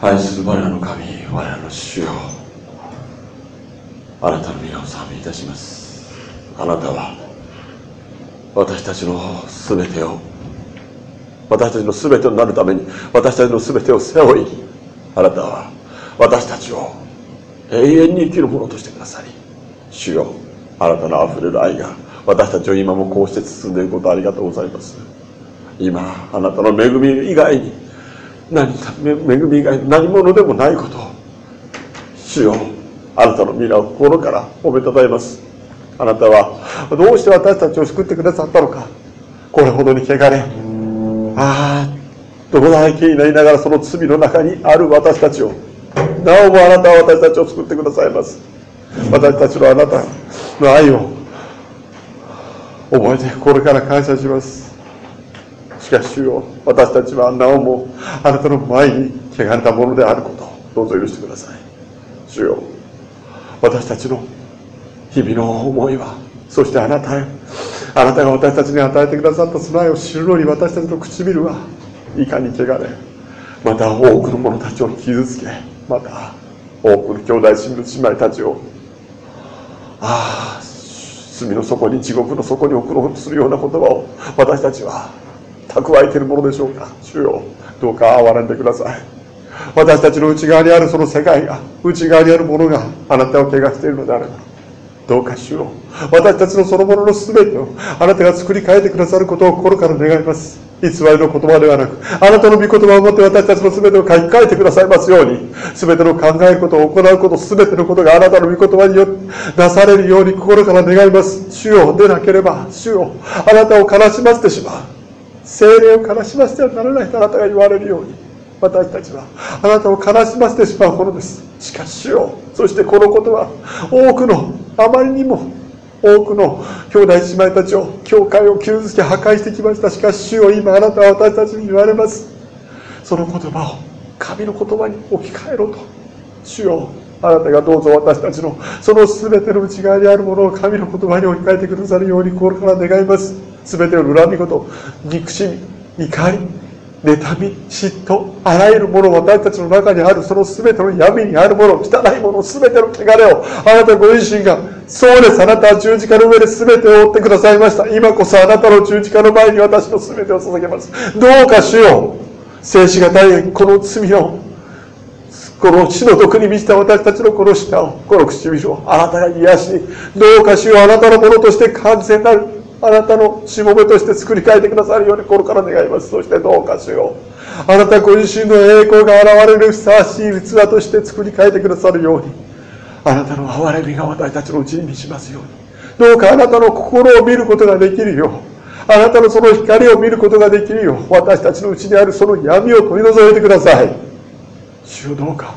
愛する我らの神我らの主よ。あなたの皆を賛美いたします。あなたは私たちの全てを私たちの全てになるために私たちの全てを背負いあなたは私たちを永遠に生きるものとしてくださり主よあなたのあふれる愛が私たちを今もこうして包んでいることありがとうございます。今あなたの恵み以外に何か恵み以外何者でもないことを主よあなたの皆を心から褒めたたえます。あなたはどうして私たちを救ってくださったのかこれほどに汚れああどこだけいないながらその罪の中にある私たちをなおもあなたは私たちを救ってくださいます。私たちのあなたの愛を覚えてこれから感謝します。しかし主よ私たちはなおもあなたの前に汚れたものであることどうぞ許してください。主よ私たちの日々の思いはそしてあなたへあなたが私たちに与えてくださった備えを知るのに私たちの唇はいかに汚れまた多くの者たちを傷つけまた多くの兄弟親姉妹たちをああ罪の底に地獄の底に送ろうとするような言葉を私たちは蓄えているものでしょうか。主よどうか憐れんでください。私たちの内側にあるその世界が内側にあるものがあなたを怪我しているのであれば。どうか主よ私たちのそのものの全てをあなたが作り変えてくださることを心から願います。偽りの言葉ではなくあなたの御言葉をもって私たちの全てを書き換えてくださいますように。全ての考えることを行うこと全てのことがあなたの御言葉によってなされるように心から願います。主よでなければ主よあなたを悲しませてしまう。精霊を悲しませてはならないとあなたが言われるように私たちはあなたを悲しませてしまうものです。しかしよそしてこのことは多くのあまりにも多くの兄弟姉妹たちを教会を傷つけ破壊してきました。しかし主よ今あなたは私たちに言われます。その言葉を神の言葉に置き換えろと。主よあなたがどうぞ私たちのその全ての内側にあるものを神の言葉に置き換えてくださるように心から願います。全ての恨み事憎しみ怒り妬み嫉妬あらゆるもの私たちの中にあるその全ての闇にあるもの汚いもの全ての汚れをあなたご自身がそうですあなたは十字架の上で全てを負ってくださいました。今こそあなたの十字架の前に私の全てを捧げます。どうか主よう。静止がたいこの罪をこの死の毒に満ちた私たちのこの舌をこの唇をあなたが癒しどうか主よう。あなたのものとして完全なるあなたのしもべとして作り変えてくださるように心から願います。そしてどうかしよう。あなたご自身の栄光が現れるふさわしい器として作り変えてくださるように。あなたの憐れみが私たちのうちに満ちますように。どうかあなたの心を見ることができるよう。あなたのその光を見ることができるよう。私たちのうちにあるその闇を取り除いてください。主よどうか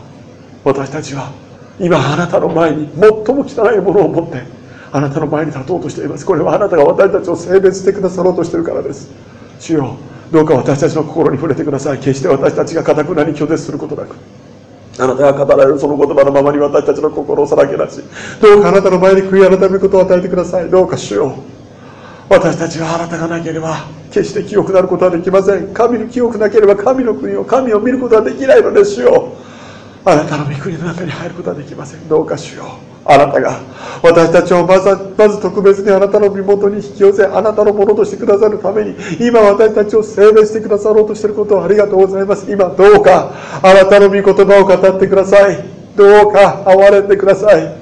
私たちは今あなたの前に最も汚いものを持ってあなたの前に立とうとしています。これはあなたが私たちを性別してくださろうとしているからです。主よどうか私たちの心に触れてください。決して私たちが堅くなに拒絶することなく。あなたが語られるその言葉のままに私たちの心をさらけ出しどうかあなたの前に悔い改めることを与えてください。どうか主よ私たちはあなたがなければ決して清くなることはできません。神に清くなければ神の国を神を見ることはできないのです。よあなたの御国の中に入ることはできません。どうかしようあなたが私たちをまずまず特別にあなたの身元に引き寄せあなたのものとしてくださるために今私たちを聖別してくださろうとしていることをありがとうございます。今どうかあなたの御言葉を語ってください。どうか憐れんでください。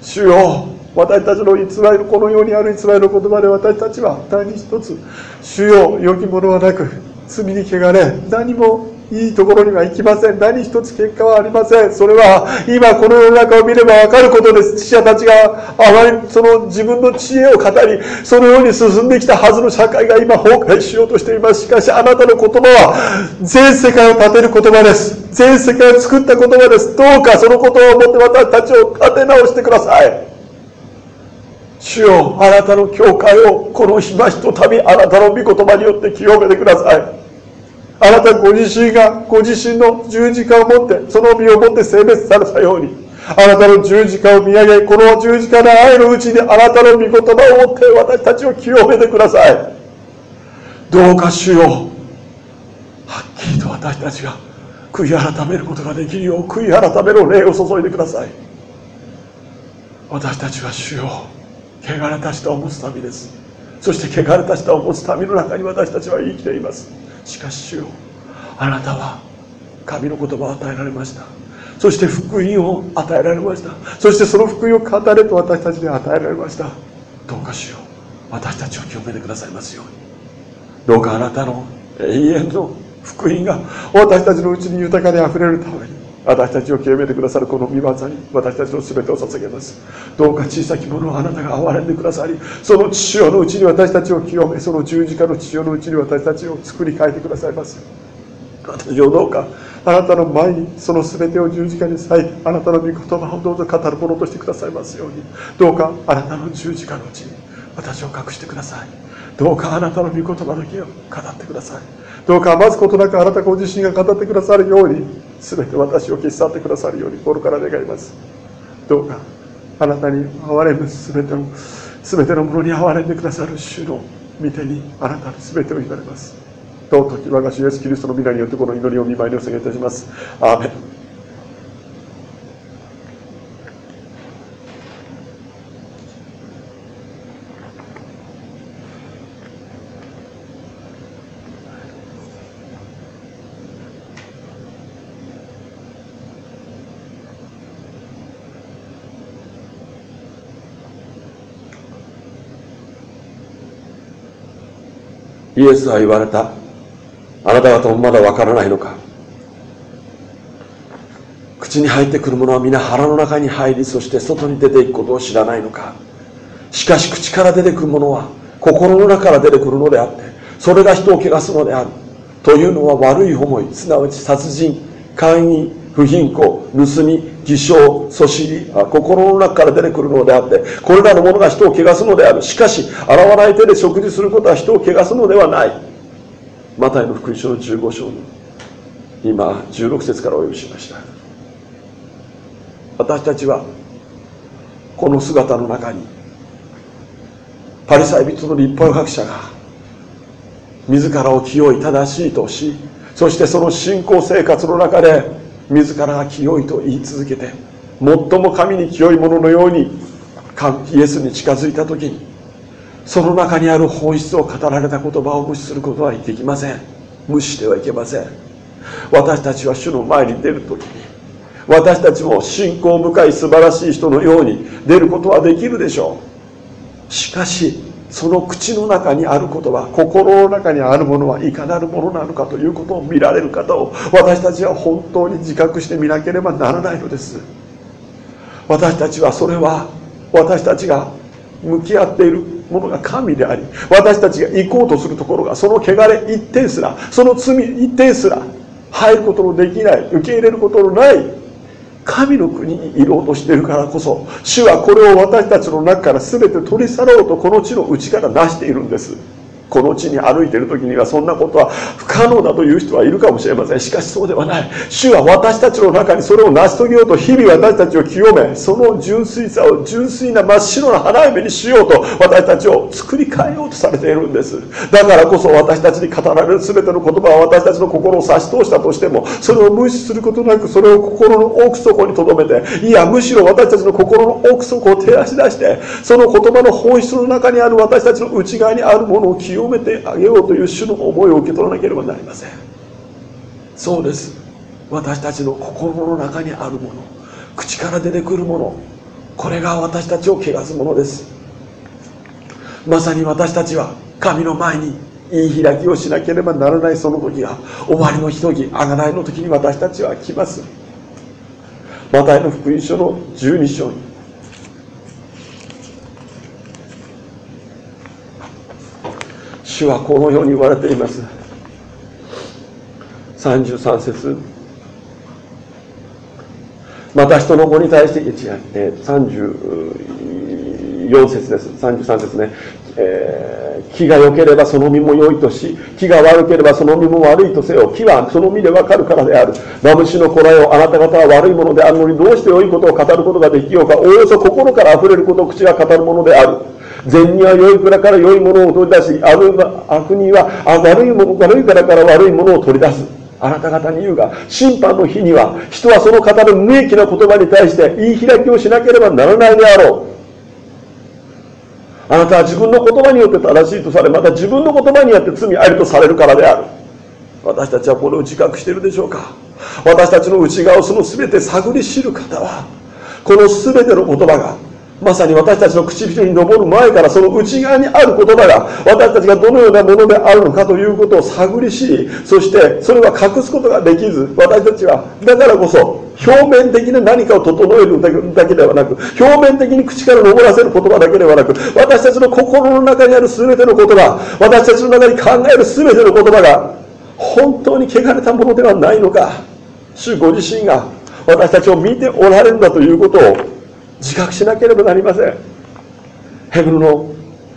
主よ私たちの偽りのこの世にある偽りの言葉で私たちは何一つ主よ良きものはなく罪に汚れ何もいいところには行きません。何一つ結果はありません。それは今この世の中を見れば分かることです。死者たちがあまりその自分の知恵を語りそのように進んできたはずの社会が今崩壊しようとしています。しかしあなたの言葉は全世界を立てる言葉です。全世界を作った言葉です。どうかそのことをもって私たちを立て直してください。主よあなたの教会をこの日ましと旅あなたの御言葉によって清めてください。あなたご自身がご自身の十字架を持ってその身を持って性別されたようにあなたの十字架を見上げこの十字架の愛のうちにあなたの御言葉を持って私たちを清めてください。どうか主よはっきりと私たちが悔い改めることができるよう悔い改めの霊を注いでください。私たちは主よ汚れた舌を持つ民です。そして汚れた舌を持つ民の中に私たちは生きています。しかし主よあなたは神の言葉を与えられました。そして福音を与えられました。そしてその福音を語れと私たちに与えられました。どうかしよう私たちを清めてくださいますように。どうかあなたの永遠の福音が私たちのうちに豊かにあふれるために。私たちを清めてくださるこの御業に私たちの全てを捧げます。どうか小さきものをあなたが憐れんでくださりその父親のうちに私たちを清めその十字架の父親のうちに私たちを作り変えてくださいます。私をどうかあなたの前にその全てを十字架に裂いてあなたの御言葉をどうぞ語るものとしてくださいますように。どうかあなたの十字架のうちに私を隠してください。どうかあなたの御言葉だけを語ってください。どうか余すことなくあなたご自身が語ってくださるように全て私を消し去ってくださるように心から願います。どうかあなたに憐れむ全ての全てのものに憐れんでくださる主の御手にあなたの全てを委ねます。尊き我が主イエスキリストの皆によってこの祈りを見舞いにお捧げいたします。アーメン。イエスは言われた。あなた方もまだわからないのか。口に入ってくるものは皆腹の中に入りそして外に出ていくことを知らないのか。しかし口から出てくるものは心の中から出てくるのであってそれが人を汚すのである。というのは悪い思いすなわち殺人姦淫不貧困盗み偽証そしり心の中から出てくるのであってこれらのものが人を汚すのである。しかし洗わない手で食事することは人を汚すのではない。マタイの福音書の15章の今16節からお読みしました。私たちはこの姿の中にパリサイ人の立法学者が自らを清い正しいとしそしてその信仰生活の中で自らが清いと言い続けて最も神に清いもののようにイエスに近づいた時にその中にある本質を語られた言葉を無視することはできません。無視してはいけません。私たちは主の前に出る時に私たちも信仰深い素晴らしい人のように出ることはできるでしょう。しかしその口の中にあることは心の中にあるものはいかなるものなのかということを見られる方を私たちは本当に自覚してみなければならないのです。私たちはそれは私たちが向き合っているものが神であり私たちが行こうとするところがその汚れ一点すらその罪一点すら入ることのできない受け入れることのない神の国にいろうとしているからこそ主はこれを私たちの中から全て取り去ろうとこの地の内から出しているんです。この地に歩いている時にはそんなことは不可能だという人はいるかもしれません。しかしそうではない。主は私たちの中にそれを成し遂げようと日々私たちを清めその純粋さを純粋な真っ白な花嫁にしようと私たちを作り変えようとされているんです。だからこそ私たちに語られる全ての言葉は私たちの心を差し通したとしてもそれを無視することなくそれを心の奥底に留めていやむしろ私たちの心の奥底を照らし出してその言葉の本質の中にある私たちの内側にあるものを清めてあげようという主の思いを受け取らなければなりません。そうです。私たちの心の中にあるもの。口から出てくるもの。これが私たちを汚すものです。まさに私たちは神の前に言い開きをしなければならないその時が終わりのひときあがないの時に私たちは来ます。マタイの福音書の12章に主はこのように言われています。33節。また人の子に対して違う、え34節です。33節ね、えー、気が良ければその身も良いとし気が悪ければその身も悪いとせよ。気はその身でわかるからである。マムシの子らよあなた方は悪いものであるのにどうして良いことを語ることができようか。おおよそ心から溢れることを口が語るものである。善には良い蔵から良いものを取り出し悪悪には悪いもの悪いからから悪いものを取り出す。あなた方に言うが審判の日には人はその方の無益な言葉に対して言い開きをしなければならないであろう。あなたは自分の言葉によって正しいとされまた自分の言葉によって罪ありとされるからである。私たちはこれを自覚しているでしょうか。私たちの内側をその全て探り知る方はこの全ての言葉がまさに私たちの唇に登る前からその内側にある言葉が私たちがどのようなものであるのかということを探り知りそしてそれは隠すことができず私たちはだからこそ表面的な何かを整えるだけではなく表面的に口から登らせる言葉だけではなく私たちの心の中にある全ての言葉私たちの中に考える全ての言葉が本当に汚れたものではないのか主ご自身が私たちを見ておられるんだということを自覚しなければなりません。ヘブルの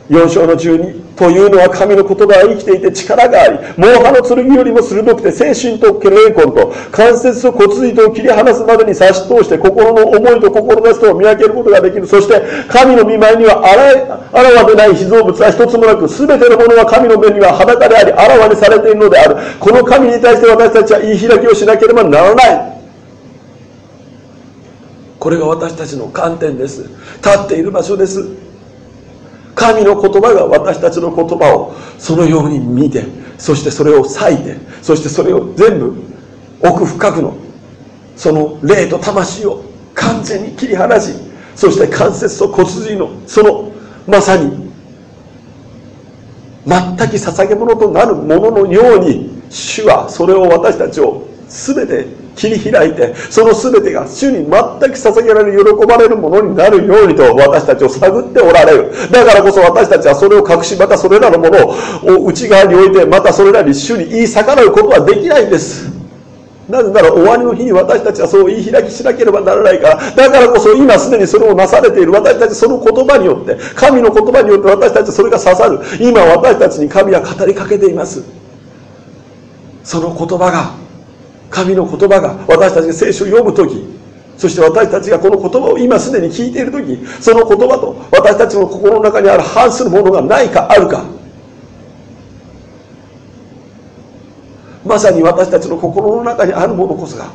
4章の12というのは神の言葉は生きていて力があり毛葉の剣よりも鋭くて精神と霊魂と関節と骨髄とを切り離すまでに差し通して心の思いと志とを見分けることができる。そして神の見舞いにはあらわでない被造物は一つもなく全てのものは神の目には裸でありあらわにされているのである。この神に対して私たちは言い開きをしなければならない。これが私たちの観点です。立っている場所です。神の言葉が私たちの言葉をそのように見てそしてそれを裂いてそしてそれを全部奥深くのその霊と魂を完全に切り離しそして関節と骨髄のそのまさに全く捧げ物となるもののように主はそれを私たちを全て切り開いてその全てが主に全く捧げられ喜ばれるものになるようにと私たちを探っておられる。だからこそ私たちはそれを隠しまたそれらのものを内側に置いてまたそれらに主に言い逆らうことはできないんです。なぜなら終わりの日に私たちはそう言い開きしなければならないか。らだからこそ今すでにそれをなされている私たちその言葉によって神の言葉によって私たちそれが刺さる。今私たちに神は語りかけています。その言葉が神の言葉が私たちが聖書を読む時そして私たちがこの言葉を今すでに聞いている時その言葉と私たちの心の中にある反するものがないかあるか。まさに私たちの心の中にあるものこそが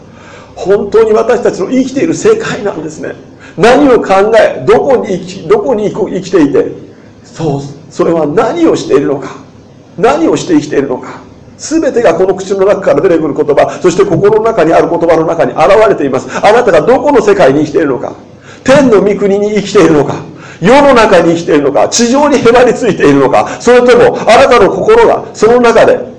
本当に私たちの生きている正解なんですね。何を考えどこに生きどこに生きていてそうそれは何をしているのか何をして生きているのか。全てがこの口の中から出てくる言葉そして心の中にある言葉の中に現れています。あなたがどこの世界に生きているのか天の御国に生きているのか世の中に生きているのか地上にへばりついているのかそれともあなたの心がその中で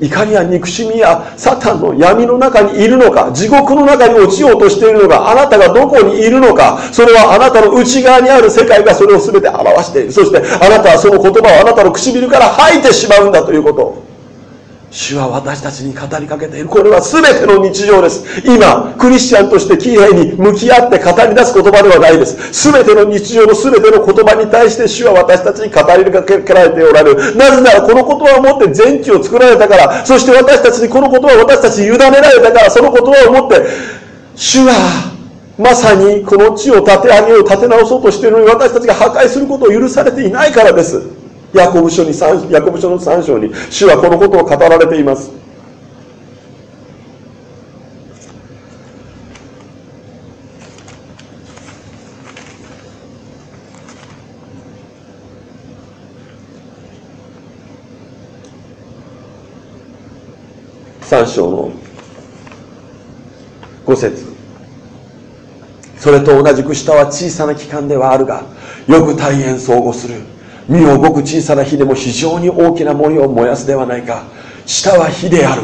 怒りや憎しみやサタンの闇の中にいるのか地獄の中に落ちようとしているのかあなたがどこにいるのかそれはあなたの内側にある世界がそれを全て表している。そしてあなたはその言葉をあなたの唇から吐いてしまうんだということ。主は私たちに語りかけている。これは全ての日常です。今クリスチャンとしてきれいに向き合って語り出す言葉ではないです。全ての日常の全ての言葉に対して主は私たちに語りかけられておられる。なぜならこの言葉を持って全地を作られたからそして私たちにこの言葉を私たちに委ねられたからその言葉を持って主はまさにこの地を立て上げよう立て直そうとしているのに私たちが破壊することを許されていないからです。ヤコブ書にヤコブ書の3章に主はこのことを語られています。3章の5節。それと同じく下は小さな器官ではあるがよく大変相互する。身をごく小さな火でも非常に大きな森を燃やすではないか。下は火である。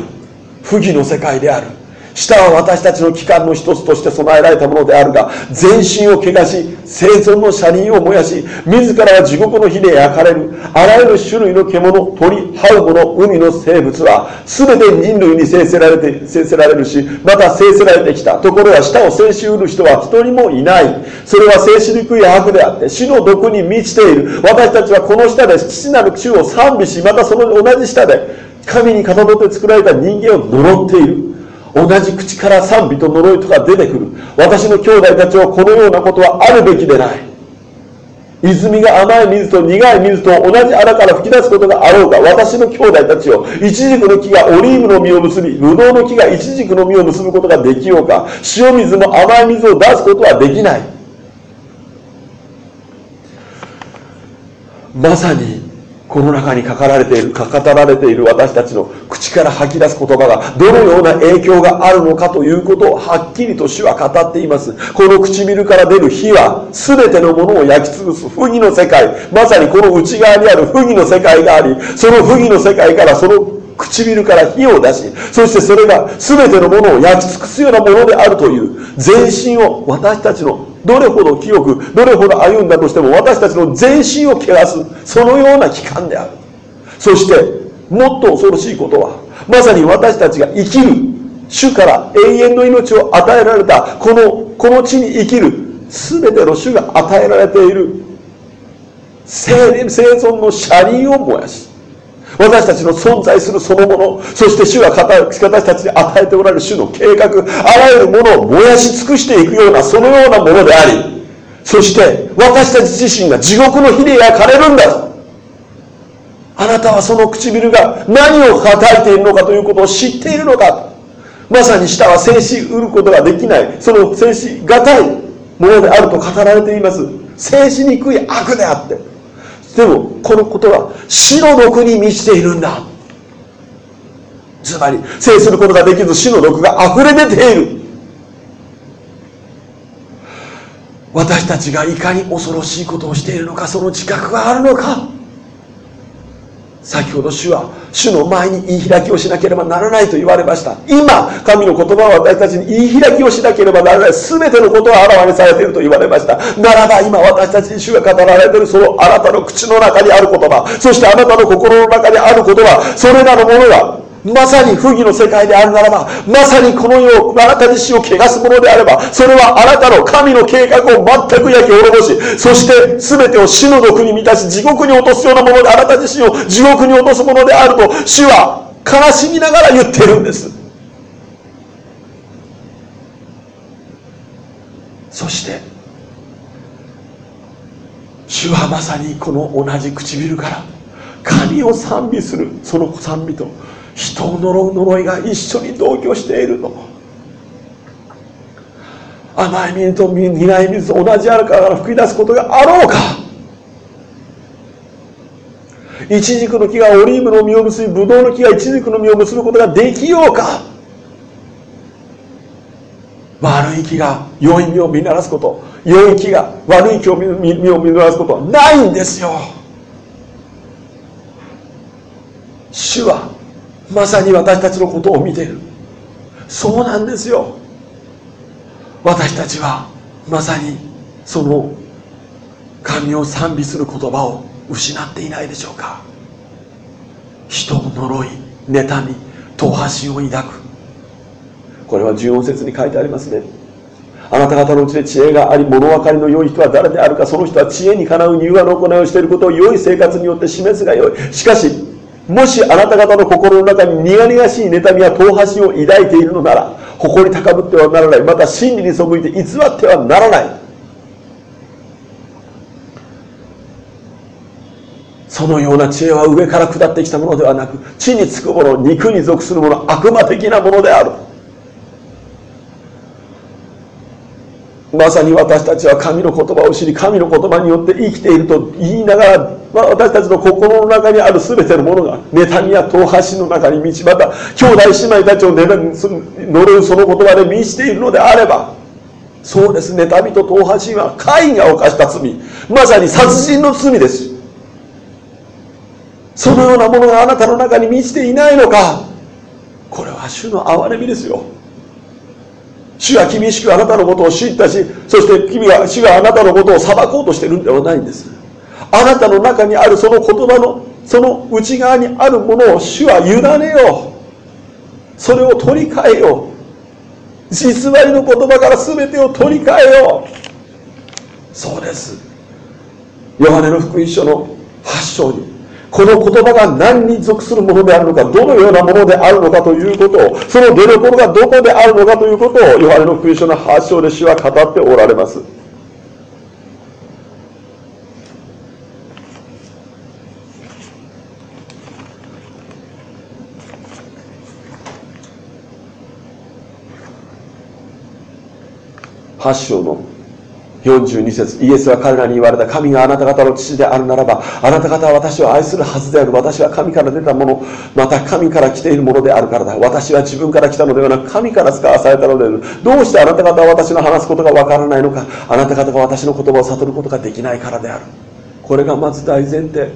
不義の世界である。舌は私たちの器官の一つとして備えられたものであるが全身を汚し生存の車輪を燃やし自らは地獄の火で焼かれる。あらゆる種類の獣鳥這う者海の生物は全て人類に制せられて制せられるしまた制せられてきた。ところが舌を制しうる人は一人もいない。それは制しにくい悪であって死の毒に満ちている。私たちはこの舌で父なる主を賛美しまたその同じ舌で神にかたどって作られた人間を呪っている。同じ口から賛美と呪いとか出てくる。私の兄弟たちはこのようなことはあるべきでない。泉が甘い水と苦い水と同じ穴から吹き出すことがあろうか私の兄弟たちをイチジクの木がオリーブの実を結びブドウの木がイチジクの実を結ぶことができようか塩水も甘い水を出すことはできない。まさにこの中に書かれている、語られている私たちの口から吐き出す言葉がどのような影響があるのかということをはっきりと主は語っています。この唇から出る火は全てのものを焼き潰す不義の世界、まさにこの内側にある不義の世界があり、その不義の世界からその唇から火を出し、そしてそれが全てのものを焼き尽くすようなものであるという全身を私たちのどれほど清くどれほど歩んだとしても私たちの全身を汚すそのような期間である。そしてもっと恐ろしいことはまさに私たちが生きる主から永遠の命を与えられたこのこの地に生きる全ての主が与えられている生存の車輪を燃やし私たちの存在するそのものそして主が私たちに与えておられる主の計画あらゆるものを燃やし尽くしていくようなそのようなものでありそして私たち自身が地獄の火で焼かれるんだとあなたはその唇が何を叩いているのかということを知っているのか。まさに舌は静止うることができない。その静止がたいものであると語られています。静止にくい悪であって。でもこのことは死の毒に満ちているんだ。つまり制することができず死の毒が溢れ出ている。私たちがいかに恐ろしいことをしているのかその自覚があるのか。先ほど主は主の前に言い開きをしなければならないと言われました。今神の言葉は私たちに言い開きをしなければならない。全てのことは表れされていると言われました。ならば今私たちに主が語られているそのあなたの口の中にある言葉そしてあなたの心の中にある言葉それらのものがまさに不義の世界であるならば、まさにこの世をあなた自身を汚すものであれば、それはあなたの神の計画を全く焼き滅ぼし、そして全てを死の毒に満たし、地獄に落とすようなものであなた自身を地獄に落とすものであると、主は悲しみながら言ってるんです。そして、主はまさにこの同じ唇から、神を賛美するその賛美と人を呪う呪いが一緒に同居しているの。甘い水と苦い水と同じあるから吹き出すことがあろうか。イチジクの木がオリーブの実を結びブドウの木がイチジクの実を結ぶことができようか。悪い木が良い実を実らすこと。良い木が悪い木を実を実らすことはないんですよ。主はまさに私たちのことを見ている。そうなんですよ。私たちはまさにその神を賛美する言葉を失っていないでしょうか。人を呪い妬み党派心を抱く。これは14節に書いてありますね。あなた方のうちで知恵があり物分かりの良い人は誰であるかその人は知恵にかなう柔和の行いをしていることを良い生活によって示すがよい。しかしもしあなた方の心の中に苦々しい妬みや遠端を抱いているのなら誇り高ぶってはならないまた真理に背いて偽ってはならない。そのような知恵は上から下ってきたものではなく地につくもの肉に属するもの悪魔的なものである。まさに私たちは神の言葉を知り神の言葉によって生きていると言いながら、まあ、私たちの心の中にある全てのものが妬みや党派心の中に満ちまた兄弟姉妹たちを呪うその言葉で満ちているのであればそうです妬みと党派心はカインが犯した罪。まさに殺人の罪です。そのようなものがあなたの中に満ちていないのか。これは主の憐れみですよ。主は厳しくあなたのことを知ったしそして君は主があなたのことを裁こうとしてるんではないんです。あなたの中にあるその言葉のその内側にあるものを主は委ねよう。それを取り替えよう。実りの言葉から全てを取り替えよう。そうです。ヨハネの福音書の8章にこの言葉が何に属するものであるのか、どのようなものであるのかということを、その出どころがどこであるのかということを、ヨハネの福音書の発祥で主は語っておられます。8章の42節イエスは彼らに言われた神があなた方の父であるならばあなた方は私を愛するはずである。私は神から出たものまた神から来ているものであるからだ。私は自分から来たのではなく神から使わされたのである。どうしてあなた方は私の話すことがわからないのか。あなた方が私の言葉を悟ることができないからである。これがまず大前提。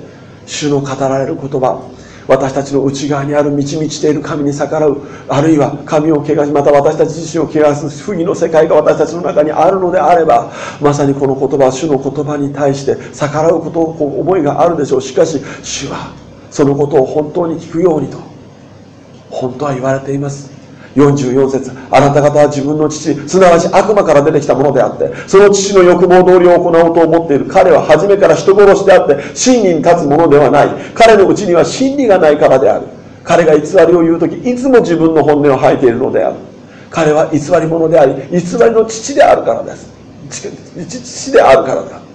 主の語られる言葉。私たちの内側にある満ち満ちている神に逆らうあるいは神を汚しまた私たち自身を汚す不義の世界が私たちの中にあるのであればまさにこの言葉主の言葉に対して逆らうことを思いがあるでしょう。しかし主はそのことを本当に聞くようにと本当は言われています。44節あなた方は自分の父すなわち悪魔から出てきたものであってその父の欲望通りを行おうと思っている。彼は初めから人殺しであって真理に立つものではない。彼のうちには真理がないからである。彼が偽りを言う時いつも自分の本音を吐いているのである。彼は偽り者であり偽りの父であるからです。父であるからだ。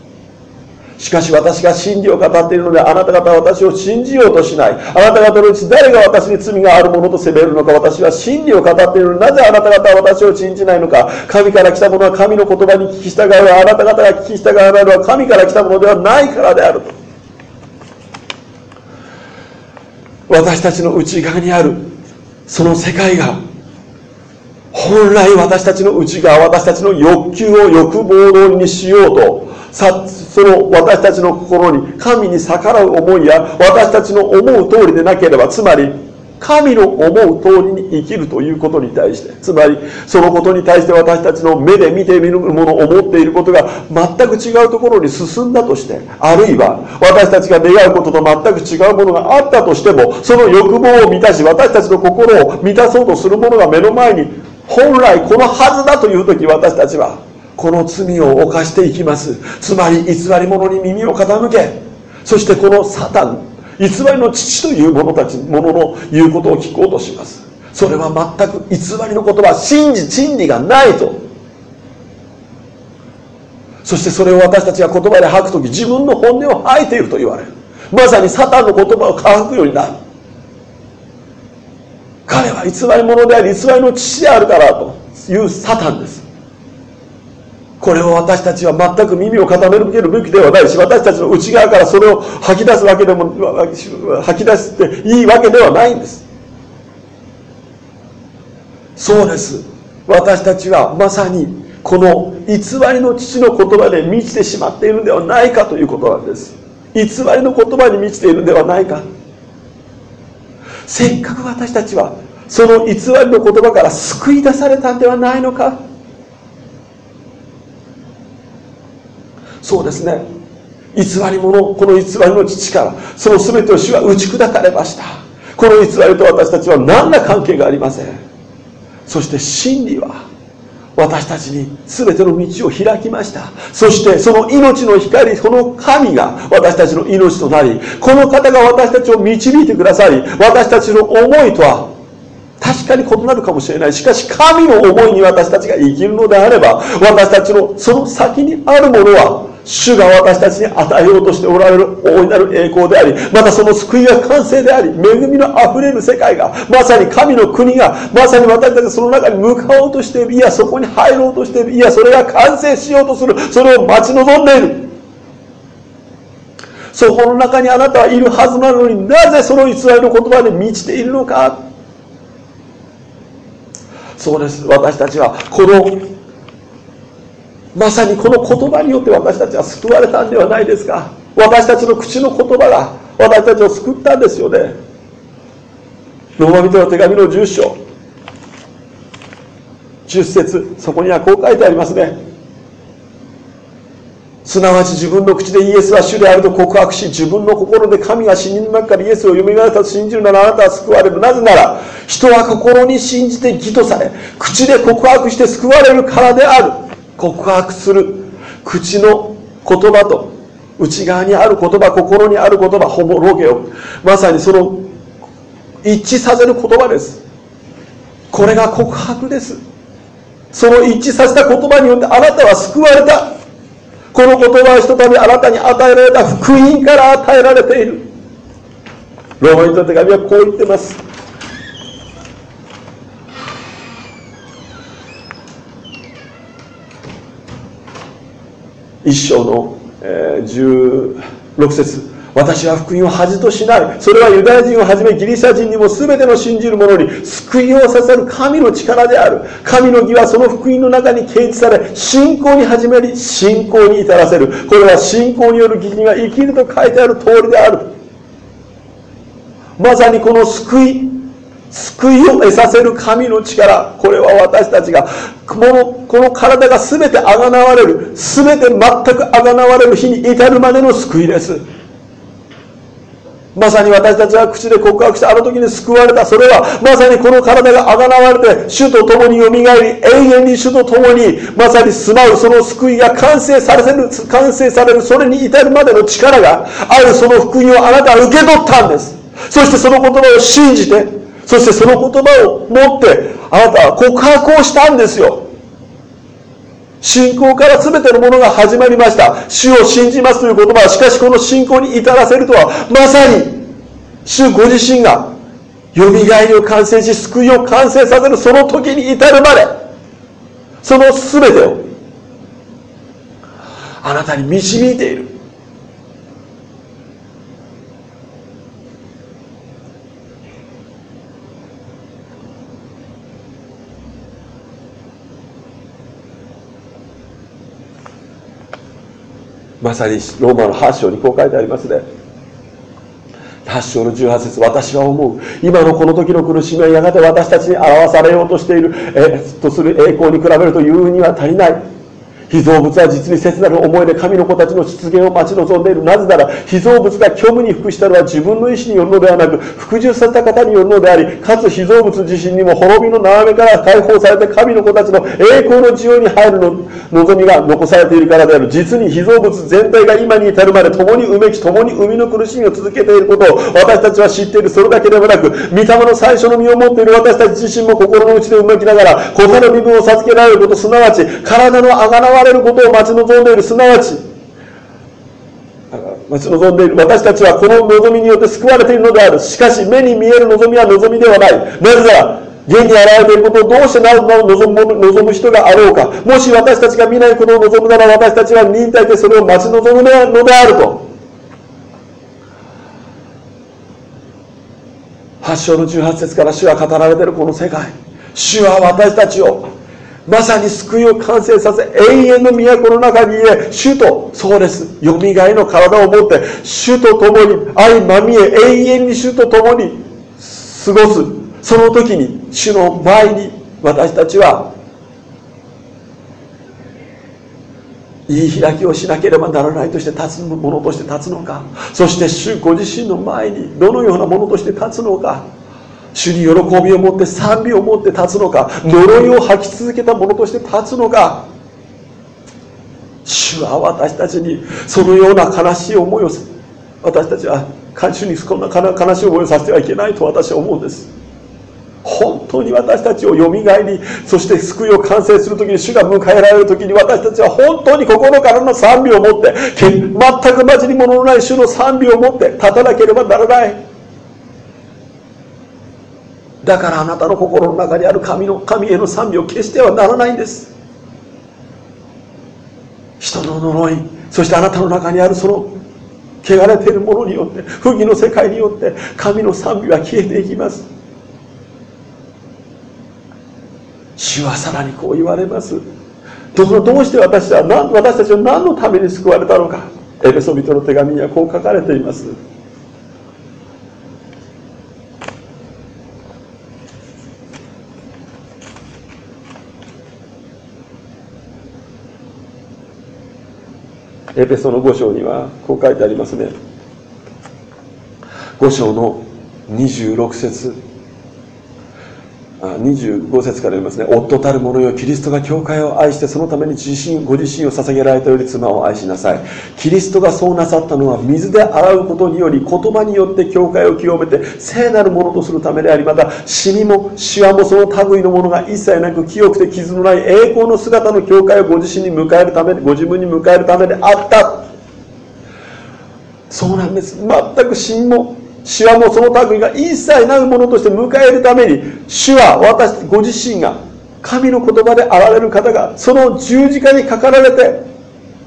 しかし私が真理を語っているのであなた方は私を信じようとしない。あなた方のうち誰が私に罪があるものと責めるのか私は真理を語っているのになぜあなた方は私を信じないのか。神から来たものは神の言葉に聞き従うあなた方が聞き従わないのは神から来たものではないからである私たちの内側にあるその世界が本来私たちの内側私たちの欲求を欲望通りにしようとその私たちの心に神に逆らう思いや私たちの思う通りでなければつまり神の思う通りに生きるということに対してつまりそのことに対して私たちの目で見てみるものを思っていることが全く違うところに進んだとしてあるいは私たちが願うことと全く違うものがあったとしてもその欲望を満たし私たちの心を満たそうとするものが目の前に本来このはずだという時私たちはこの罪を犯していきます。つまり偽り者に耳を傾け。そしてこのサタン偽りの父という者たち者の言うことを聞こうとします。それは全く偽りの言葉真実真理がないと。そしてそれを私たちが言葉で吐く時自分の本音を吐いていると言われる。まさにサタンの言葉を乾くようになる。彼は偽り者であり偽りの父であるからというサタンです。これを私たちは全く耳を傾けるべきではない。し私たちの内側からそれを吐き出すわけでも吐き出していいわけではないんです。そうです。私たちはまさにこの偽りの父の言葉で満ちてしまっているのではないかということなんです。偽りの言葉に満ちているのではないか。せっかく私たちはその偽りの言葉から救い出されたんではないのか。そうですね。偽り者この偽りの父からその全てを主は打ち砕かれました。この偽りと私たちは何ら関係がありません。そして真理は私たちに全ての道を開きました。そしてその命の光この神が私たちの命となりこの方が私たちを導いてくださり私たちの思いとは確かに異なるかもしれない。しかし神の思いに私たちが生きるのであれば私たちのその先にあるものは主が私たちに与えようとしておられる大いなる栄光でありまたその救いが完成であり恵みのあふれる世界がまさに神の国がまさに私たちがその中に向かおうとしているいやそこに入ろうとしているいやそれが完成しようとするそれを待ち望んでいる。そこの中にあなたはいるはずなのになぜその偽りの言葉で満ちているのか。そうです。私たちはこのまさにこの言葉によって私たちは救われたんではないですか。私たちの口の言葉が私たちを救ったんですよね。ローマ人の手紙の10章。10節そこにはこう書いてありますね。すなわち自分の口でイエスは主であると告白し自分の心で神が死人の中からイエスを蘇らせたと信じるならあなたは救われる。なぜなら人は心に信じて義とされ口で告白して救われるからである。告白する。口の言葉と内側にある言葉心にある言葉ホモロゲオまさにその一致させる言葉です。これが告白です。その一致させた言葉によってあなたは救われた。この言葉はひとたびあなたに与えられた福音から与えられている。ローマ人の手紙はこう言ってます。一章の、え、16節。私は福音を恥としない。それはユダヤ人をはじめギリシャ人にも全ての信じる者に救いをさせる神の力である。神の義はその福音の中に掲示され信仰に始まり信仰に至らせる。これは信仰による義人が生きると書いてある通りである。まさにこの救い救いを得させる神の力これは私たちがこのこの体が全てあがなわれる全て全くあがなわれる日に至るまでの救いですまさに私たちは口で告白したあの時に救われた。それはまさにこの体があがなわれて、主と共によみがえり、永遠に主と共に、まさに住まうその救いが完成される、完成される、それに至るまでの力があるその福音をあなたは受け取ったんです。そしてその言葉を信じて、そしてその言葉を持って、あなたは告白をしたんですよ。信仰から全てのものが始まりました。主を信じますという言葉は、しかしこの信仰に至らせるとは、まさに、主ご自身が、蘇りを完成し、救いを完成させるその時に至るまで、その全てを、あなたに導いている。まさにローマの8章にこう書いてありますね。8章の18節私は思う。今のこの時の苦しみはやがて私たちに表されようとしている、えとする栄光に比べると言うには足りない。被造物は実に切なる思いで神の子たちの出現を待ち望んでいる。なぜなら被造物が虚無に服したのは自分の意思によるのではなく服従させた方によるのでありかつ被造物自身にも滅びの眺めから解放されて神の子たちの栄光の自由に入るの望みが残されているからである。実に被造物全体が今に至るまで共にうめき共に生みの苦しみを続けていることを私たちは知っている。それだけではなく御霊の最初の身を持っている私たち自身も心の内でうめきながら小さな身分を授けられることすなわち体のあがらわれることを待ち望んでいるすなわち待ち望んでいる。私たちはこの望みによって救われているのである。しかし目に見える望みは望みではない。なぜなら現に現れていることをどうしてなるのを望む望む人があろうか。もし私たちが見ないことを望むなら私たちは忍耐でそれを待ち望むのであると。8章の18節から主は語られているこの世界。主は私たちをまさに救いを完成させ永遠の都の中に入れ主とそうですよみがえの体を持って主と共に愛まみえ永遠に主と共に過ごすその時に主の前に私たちはいい開きをしなければならないとして立つものとして立つのかそして主ご自身の前にどのようなものとして立つのか主に喜びを持って賛美を持って立つのか呪いを吐き続けたものとして立つのか主は私たちにそのような悲しい思いを私たちは主にこんな悲しい思いをさせてはいけないと私は思うんです。本当に私たちをよみがえりそして救いを完成する時に主が迎えられる時に私たちは本当に心からの賛美を持って全く交じり物のない主の賛美を持って立たなければならない。だからあなたの心の中にある神の神への賛美を消してはならないんです。人の呪いそしてあなたの中にあるその汚れているものによって不義の世界によって神の賛美は消えていきます。主はさらにこう言われます。どうして私は私たちは何のために救われたのか。エペソビトの手紙にはこう書かれています。エペソの5章にはこう書いてありますね。5章の26節。25節から言いますね。夫たる者よキリストが教会を愛してそのために自身ご自身を捧げられたより妻を愛しなさい。キリストがそうなさったのは水で洗うことにより言葉によって教会を清めて聖なるものとするためでありまたシミもシワもその類のものが一切なく清くて傷のない栄光の姿の教会をご自身に迎えるためご自分に迎えるためであった。そうなんです。全く芯も主はもうその類が一切ないものとして迎えるために主は私ご自身が神の言葉であられる方がその十字架にかかられて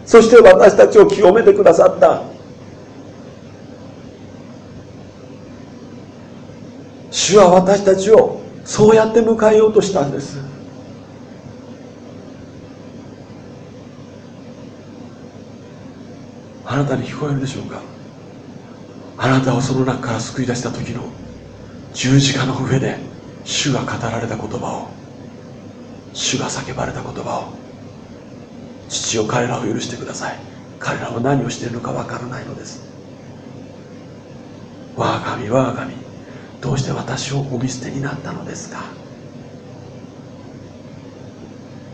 そして私たちを清めてくださった。主は私たちをそうやって迎えようとしたんです。あなたに聞こえるでしょうか？あなたをその中から救い出した時の十字架の上で主が語られた言葉を主が叫ばれた言葉を父を彼らを許してください。彼らは何をしているのかわからないのです。我が神我が神どうして私をお見捨てになったのですか？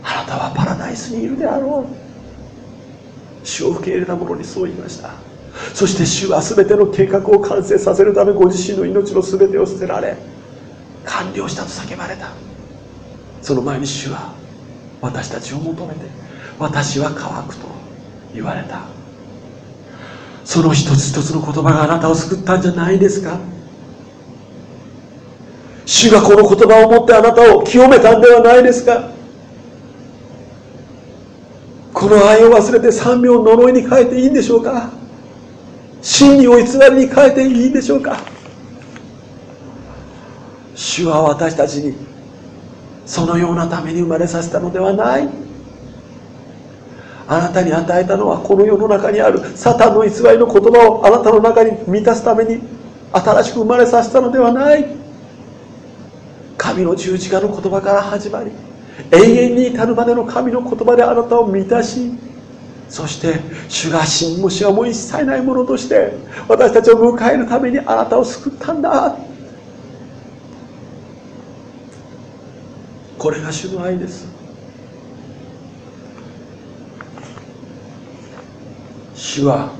あなたはパラダイスにいるであろう。主を受け入れた者にそう言いました。そして主は全ての計画を完成させるためご自身の命の全てを捨てられ完了したと叫ばれた。その前に主は私たちを求めて私は乾くと言われた。その一つ一つの言葉があなたを救ったんじゃないですか。主がこの言葉を持ってあなたを清めたんではないですか。この愛を忘れて賛美を呪いに変えていいんでしょうか。真理を偽りに変えていいんでしょうか？主は私たちにそのようなために生まれさせたのではない。あなたに与えたのはこの世の中にあるサタンの偽りの言葉をあなたの中に満たすために新しく生まれさせたのではない。神の十字架の言葉から始まり永遠に至るまでの神の言葉であなたを満たしそして主が死も死はもう一切ないものとして私たちを迎えるためにあなたを救ったんだ。これが主の愛です。主は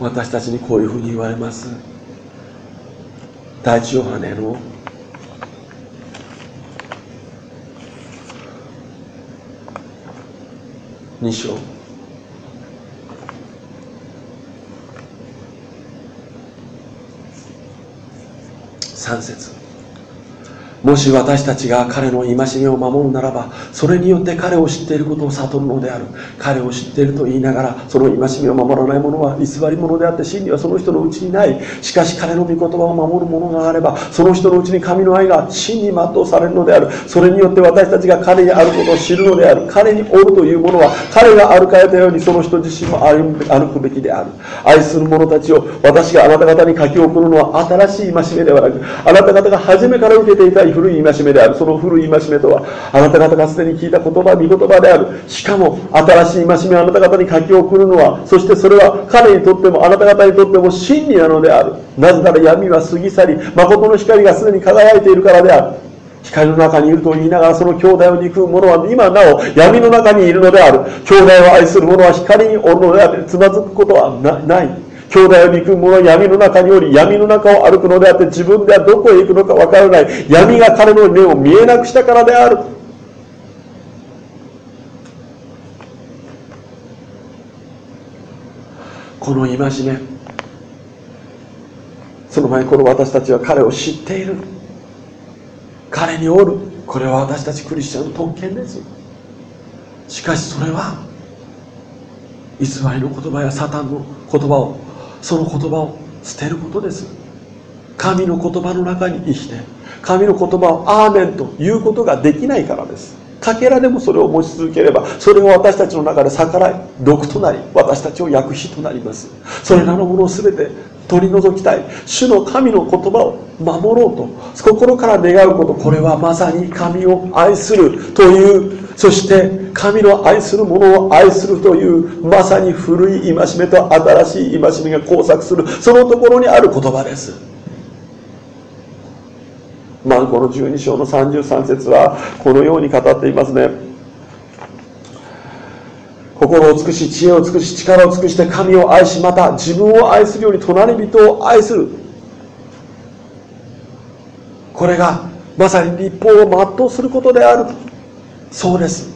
私たちにこういうふうに言われます。第一ヨハネの2章。3節。もし私たちが彼の戒めを守るならばそれによって彼を知っていることを悟るのである。彼を知っていると言いながらその戒めを守らない者は偽り者であって真理はその人のうちにない。しかし彼の御言葉を守る者があればその人のうちに神の愛が真に全うされるのである。それによって私たちが彼にあることを知るのである。彼におるというものは彼が歩かれたようにその人自身も歩くべきである。愛する者たちを私があなた方に書き送るのは新しい戒めではなくあなた方が初めから受けていた古い戒めである。その古い戒めとはあなた方がすでに聞いた言葉御言葉である。しかも新しい戒めをあなた方に書き送るのはそしてそれは彼にとってもあなた方にとっても真理なのである。なぜなら闇は過ぎ去り誠の光がすでに輝いているからである。光の中にいると言いながらその兄弟を憎む者は今なお闇の中にいるのである。兄弟を愛する者は光におるのであってつまずくことはない。兄弟を憎む者は闇の中におり闇の中を歩くのであって自分ではどこへ行くのかわからない。闇が彼の目を見えなくしたからである。この戒めその前にこの私たちは彼を知っている。彼におる。これは私たちクリスチャンの特権です。しかしそれは偽りの言葉やサタンの言葉をその言葉を捨てることです。神の言葉の中に生きて神の言葉をアーメンということができないからです。かけらでもそれを持ち続ければそれも私たちの中で逆らい毒となり私たちを焼く火となります。それらのものを全て取り除きたい。主の神の言葉を守ろうと心から願うこと。これはまさに神を愛するというそして神の愛する者を愛するというまさに古い戒めと新しい戒めが交錯するそのところにある言葉です。マルコの12章の33節はこのように語っていますね。心を尽くし知恵を尽くし力を尽くして神を愛しまた自分を愛するように隣人を愛する。これがまさに立法を全うすることである。そうです。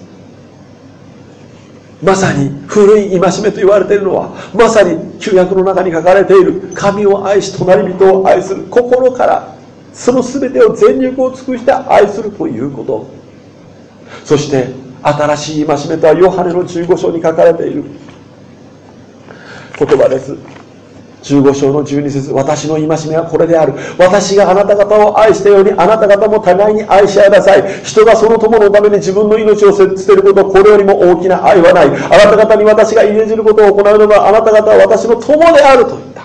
まさに古い戒めと言われているのはまさに旧約の中に書かれている。神を愛し隣人を愛する。心からその全てを全力を尽くして愛するということ。そして新しい戒めとはヨハネの15章に書かれている。言葉です。15章の12節私の戒めはこれである。私があなた方を愛したようにあなた方も互いに愛し合いなさい。人がその友のために自分の命を捨てることこれよりも大きな愛はない。あなた方に私が入れることを行うのはあなた方は私の友であると言った。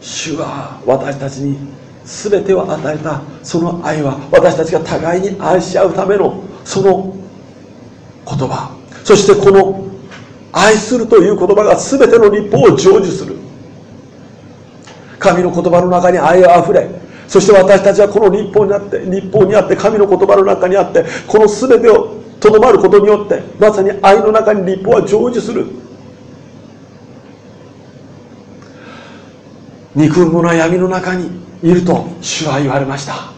主は私たちに全てを与えた。その愛は私たちが互いに愛し合うためのその言葉。そしてこの愛するという言葉が全ての立法を成就する。神の言葉の中に愛があふれそして私たちはこの立法にあって立法にあって神の言葉の中にあってこの全てをとどまることによってまさに愛の中に立法は成就する。憎む者は闇の中にいると主は言われました。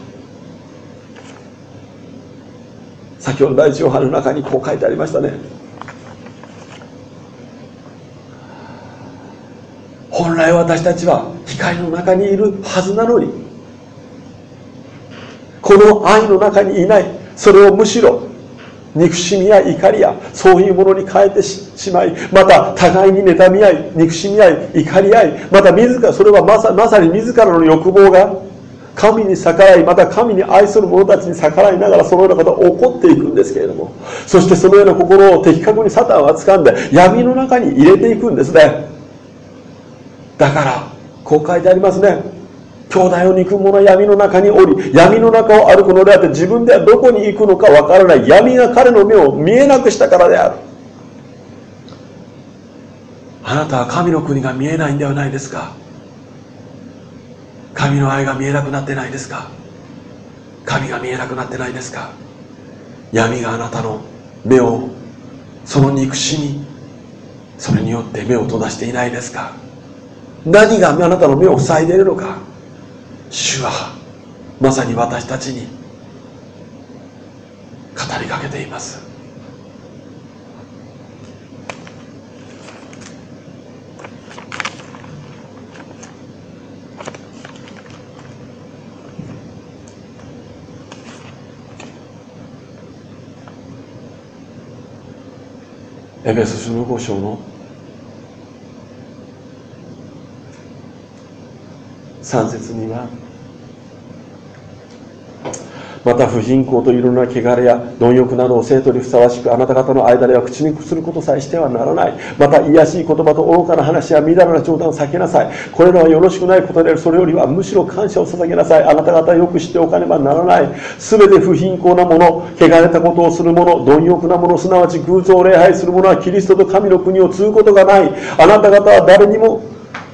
先ほど第一ヨハの中にこう書いてありましたね。本来私たちは光の中にいるはずなのにこの愛の中にいない。それをむしろ憎しみや怒りやそういうものに変えてしまいまた互いに妬み合い憎しみ合い怒り合いまた自らそれはまさまさに自らの欲望が神に逆らいまた神に愛する者たちに逆らいながらそのようなことが起こっていくんですけれども。そしてそのような心を的確にサタンは掴んで闇の中に入れていくんですね。だからこう書いてありますね。兄弟を憎む者闇の中におり闇の中を歩くのであって自分ではどこに行くのかわからない闇が彼の目を見えなくしたからであるあなたは神の国が見えないんではないですか神の愛が見えなくなってないですか神が見えなくなってないですか闇があなたの目をその憎しみそれによって目を閉ざしていないですか何があなたの目を塞いでいるのか主はまさに私たちに語りかけています。エベソ書の5章の3節にはまた不貧困といろんな汚れや貪欲などを生徒にふさわしくあなた方の間では口にすることさえしてはならない。また癒しい言葉と愚かな話やみだらな冗談を避けなさい。これらはよろしくないことである。それよりはむしろ感謝を捧げなさい。あなた方はよく知っておかねばならない。全て不貧困なもの汚れたことをする者貪欲なものすなわち偶像を礼拝する者はキリストと神の国を継ぐことがない。あなた方は誰にも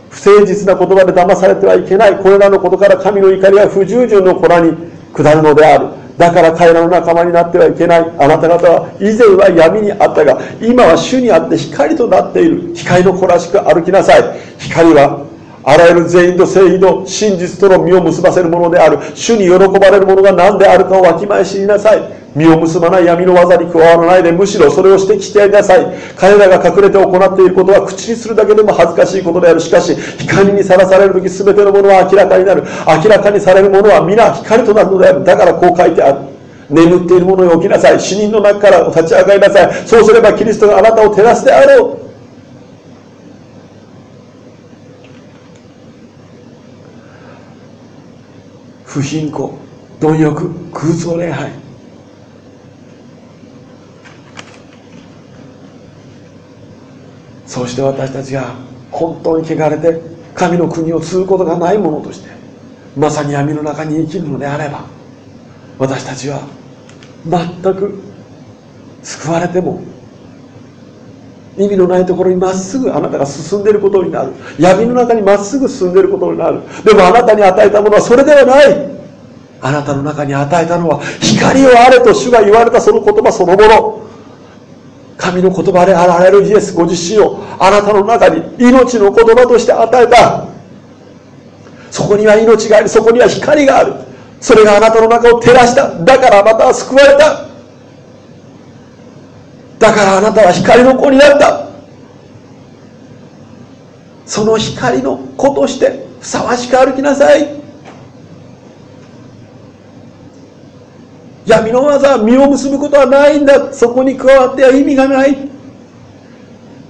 不誠実な言葉で騙されてはいけない。これらのことから神の怒りは不従順の子らに下るのである。だから彼らの仲間になってはいけない。あなた方は以前は闇にあったが今は主にあって光となっている。光の子らしく歩きなさい。光はあらゆる全員と正義の真実との実を結ばせるものである。主に喜ばれるものが何であるかをわきまえ知りなさい。実を結ばない闇の技に加わらないでむしろそれを指摘してやりなさい。彼らが隠れて行っていることは口にするだけでも恥ずかしいことである。しかし光にさらされる時全てのものは明らかになる。明らかにされるものは皆光となるのである。だからこう書いてある。眠っているものに起きなさい。死人の中から立ち上がりなさい。そうすればキリストがあなたを照らすであろう。不貧困貪欲空想礼拝。そして私たちが本当に汚れて神の国を継ぐことがないものとしてまさに闇の中に生きるのであれば私たちは全く救われても意味のないところにまっすぐあなたが進んでいることになる。闇の中にまっすぐ進んでいることになる。でもあなたに与えたものはそれではない。あなたの中に与えたのは光をあれと主が言われたその言葉そのもの。神の言葉であられるイエスご自身をあなたの中に命の言葉として与えた。そこには命がありそこには光がある。それがあなたの中を照らした。だからあなた救われた。だからあなたは光の子になった。その光の子としてふさわしく歩きなさい。闇の技は実を結ぶことはないんだ。そこに加わっては意味がない。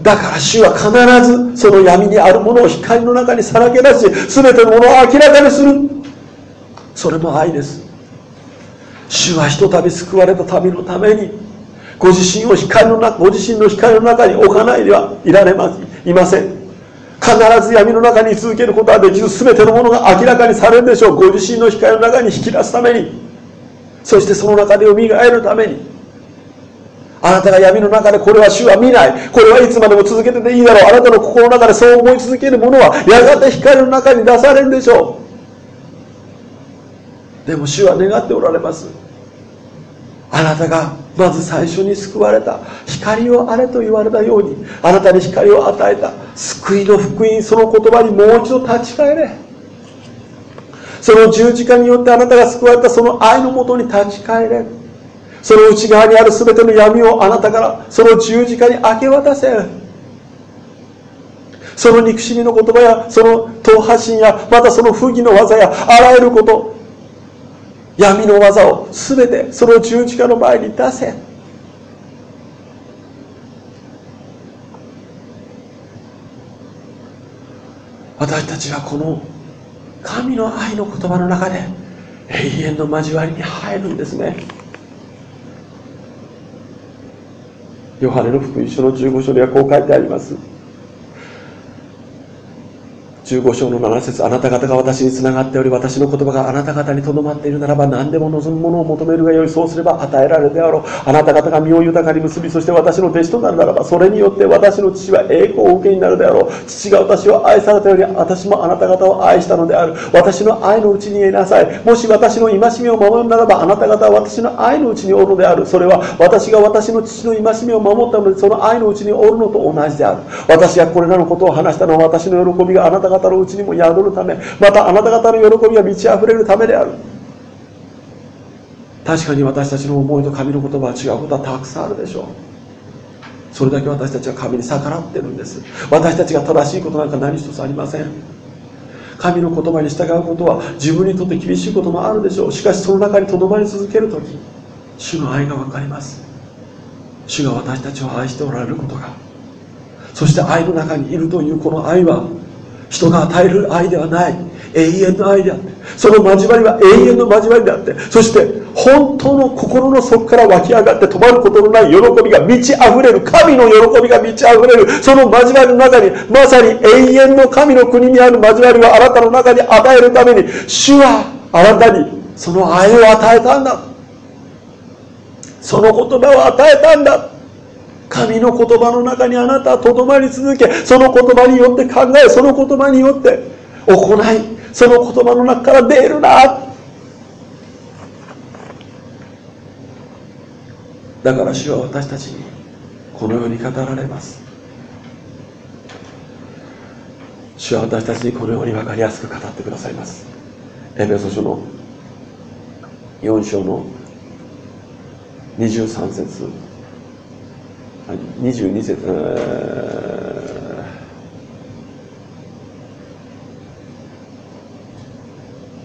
だから主は必ずその闇にあるものを光の中にさらけ出し全てのものを明らかにする。それも愛です。主はひとたび救われた民のためにご自身を光の中ご自身の光の中に置かないではいられまいません。必ず闇の中に居続けることはできず全てのものが明らかにされるでしょう。ご自身の光の中に引き出すために。そしてその中で蘇るためにあなたが闇の中でこれは主は見ない。これはいつまでも続けてていいだろう。あなたの心の中でそう思い続けるものはやがて光の中に出されるでしょう。でも主は願っておられます。あなたがまず最初に救われた。光をあれと言われたようにあなたに光を与えた。救いの福音その言葉にもう一度立ち返れ。その十字架によってあなたが救われたその愛のもとに立ち返れ。その内側にある全ての闇をあなたからその十字架に明け渡せ。その憎しみの言葉やその党派心やまたその不義の技やあらゆること。闇の技を全てその十字架の前に出せ。私たちはこの神の愛の言葉の中で永遠の交わりに入るんですね。ヨハネの福音書の15章にはこう書いてあります。15章の7節あなた方が私につながっており私の言葉があなた方にとどまっているならば何でも望むものを求めるがよいそうすれば与えられるであろうあなた方が身を豊かに結びそして私の弟子となるならばそれによって私の父は栄光を受けになるであろう。父が私を愛されたように私もあなた方を愛したのである。私の愛のうちにいなさい。もし私の戒めを守るならばあなた方は私の愛のうちにおるのである。それは私が私の父の戒めを守ったのでその愛のうちにおるのと同じである。私がこれらのことを話したのは私の喜びがあなた方方のうちにも宿るためまたあなた方の喜びが満ち溢れるためである。確かに私たちの思いと神の言葉は違うことはたくさんあるでしょう。それだけ私たちは神に逆らってるんです。私たちが正しいことなんか何一つありません。神の言葉に従うことは自分にとって厳しいこともあるでしょう。しかしその中にとどまり続ける時主の愛が分かります。主が私たちを愛しておられることが。そして愛の中にいるというこの愛は人が与える愛ではない。永遠の愛であって。その交わりは永遠の交わりであって。そして本当の心の底から湧き上がって止まることのない喜びが満ち溢れる。神の喜びが満ち溢れる。その交わりの中にまさに永遠の神の国にある交わりをあなたの中に与えるために主はあなたにその愛を与えたんだ。その言葉を与えたんだ。神の言葉の中にあなたはとどまり続けその言葉によって考えその言葉によって行いその言葉の中から出るな。だから主は私たちにこのように語られます。主は私たちにこのように分かりやすく語ってくださいます。エペソ書の4章の23節。22節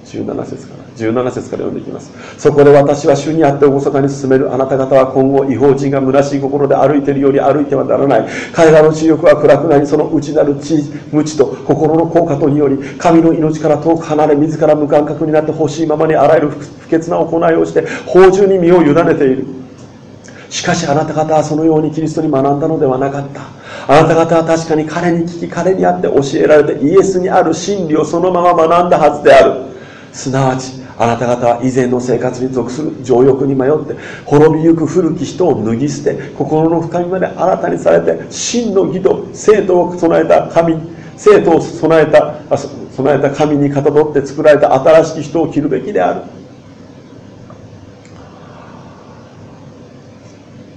17節から。17節から読んでいきます。そこで私は主にあって厳かに進めるあなた方は今後違法人が虚しい心で歩いているように歩いてはならない。彼らの知力は暗くなりその内なる知無知と心の効果とにより神の命から遠く離れ自ら無感覚になって欲しいままにあらゆる不潔な行いをして芳醇に身を委ねている。しかしあなた方はそのようにキリストに学んだのではなかった。あなた方は確かに彼に聞き彼にあって教えられてイエスにある真理をそのまま学んだはずである。すなわちあなた方は以前の生活に属する情欲に迷って滅びゆく古き人を脱ぎ捨て心の深みまで新たにされて真の義と生徒を備えた神生徒を備えた備えた神にかたどって作られた新しき人を着るべきである。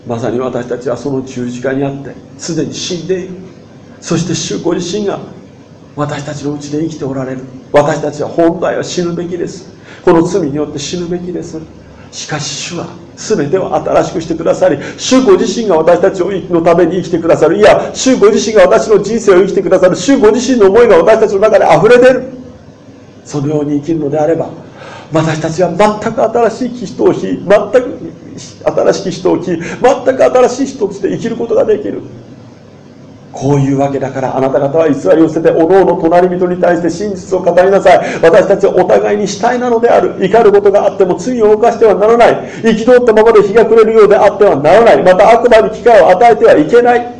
まさに私たちはその十字架にあってすでに死んでいる。そして主ご自身が私たちのうちで生きておられる。私たちは本来は死ぬべきです。この罪によって死ぬべきです。しかし主は全てを新しくしてくださり主ご自身が私たちのために生きてくださる。いや主ご自身が私の人生を生きてくださる。主ご自身の思いが私たちの中で溢れ出る。そのように生きるのであれば私たちは全く新しい人を全く新しき人を着全く新しい人として生きることができる。こういうわけだからあなた方は偽りを捨てておのおの隣人に対して真実を語りなさい。私たちはお互いに死体なのである。怒ることがあっても罪を犯してはならない。憤ったままで日が暮れるようであってはならない。また悪魔に機会を与えてはいけない。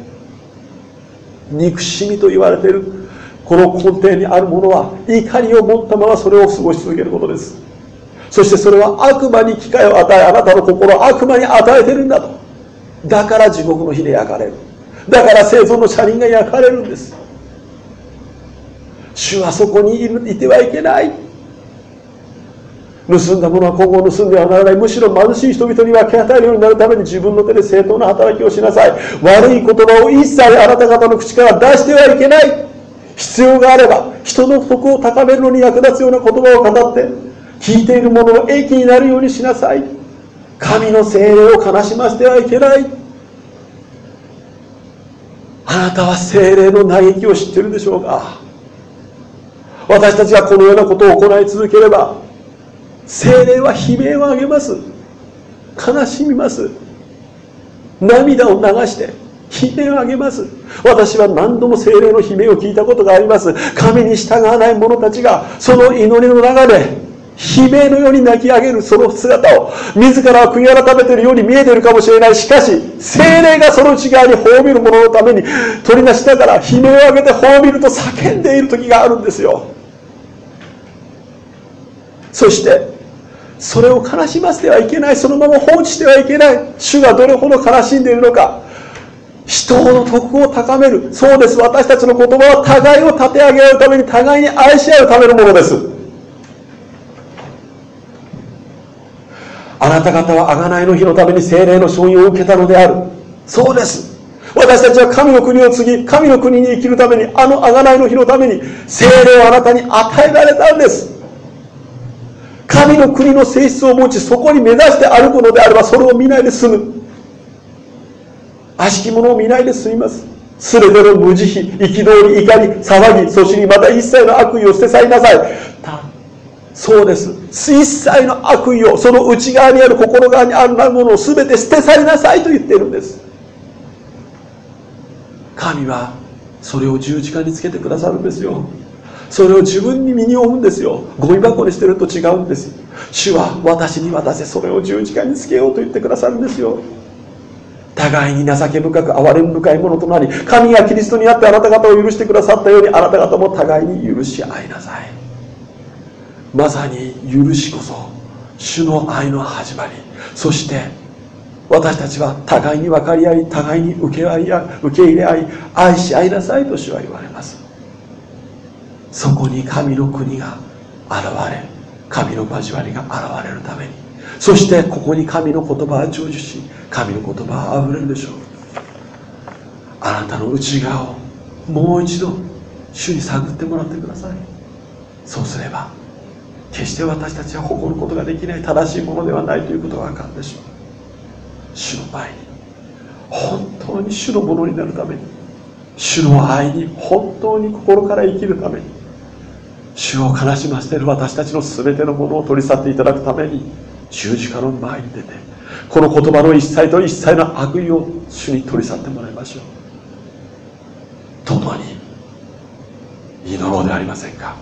憎しみと言われている。この根底にあるものは怒りを持ったままそれを過ごし続けることです。そしてそれは悪魔に機会を与えあなたの心を悪魔に与えてるんだと。だから地獄の火で焼かれる。だから生存の車輪が焼かれるんです。主はそこにいるいてはいけない。盗んだものは今後盗んではならない。むしろ貧しい人々に分け与えるようになるために自分の手で正当な働きをしなさい。悪い言葉を一切あなた方の口から出してはいけない。必要があれば人の徳を高めるのに役立つような言葉を語って聞いている者の益になるようにしなさい。神の精霊を悲しませてはいけない。あなたは精霊の嘆きを知ってるでしょうか私たちがこのようなことを行い続ければ精霊は悲鳴を上げます。悲しみます。涙を流して悲鳴を上げます。私は何度も精霊の悲鳴を聞いたことがあります。神に従わない者たちがその祈りの中で悲鳴のように泣き上げるその姿を自らは悔い改めているように見えているかもしれない。しかし精霊がその内側に葬る者のために取り出しながら悲鳴を上げて葬ると叫んでいる時があるんですよ。そしてそれを悲しませてはいけない。そのまま放置してはいけない。主がどれほど悲しんでいるのか。人の徳を高める。そうです。私たちの言葉は互いを立て上げ合うために互いに愛し合うためのものです。あなた方は贖いの日のために精霊の承認を受けたのである。そうです。私たちは神の国を継ぎ神の国に生きるためにあの贖いの日のために精霊をあなたに与えられたんです。神の国の性質を持ちそこに目指して歩くのであればそれを見ないで済む。悪しき者を見ないで済みます。全ての無慈悲憤り怒り騒ぎそしりまた一切の悪意を捨て去りなさいそうです。一切の悪意をその内側にある心側にあるものを全て捨て去りなさいと言っているんです。神はそれを十字架につけてくださるんですよ。それを自分に身に負うんですよ。ゴミ箱にしてると違うんです。主は私に渡せそれを十字架につけようと言ってくださるんですよ。互いに情け深く憐れみ深いものとなり神がキリストにあってあなた方を許してくださったようにあなた方も互いに許し合いなさい。まさに許しこそ主の愛の始まり。そして私たちは互いに分かり合い互いに受け合い受け入れ合い愛し合いなさいと主は言われます。そこに神の国が現れ神の交わりが現れるために。そしてここに神の言葉は成就し神の言葉はあふれるでしょう。あなたの内側をもう一度主に探ってもらってください。そうすれば決して私たちは誇ることができない正しいものではないということが分かるでしょう。主の前に本当に主のものになるために。主の愛に本当に心から生きるために。主を悲しませている私たちの全てのものを取り去っていただくために。十字架の前に出てこの言葉の一切と一切の悪意を主に取り去ってもらいましょう。共に祈ろうではありませんか？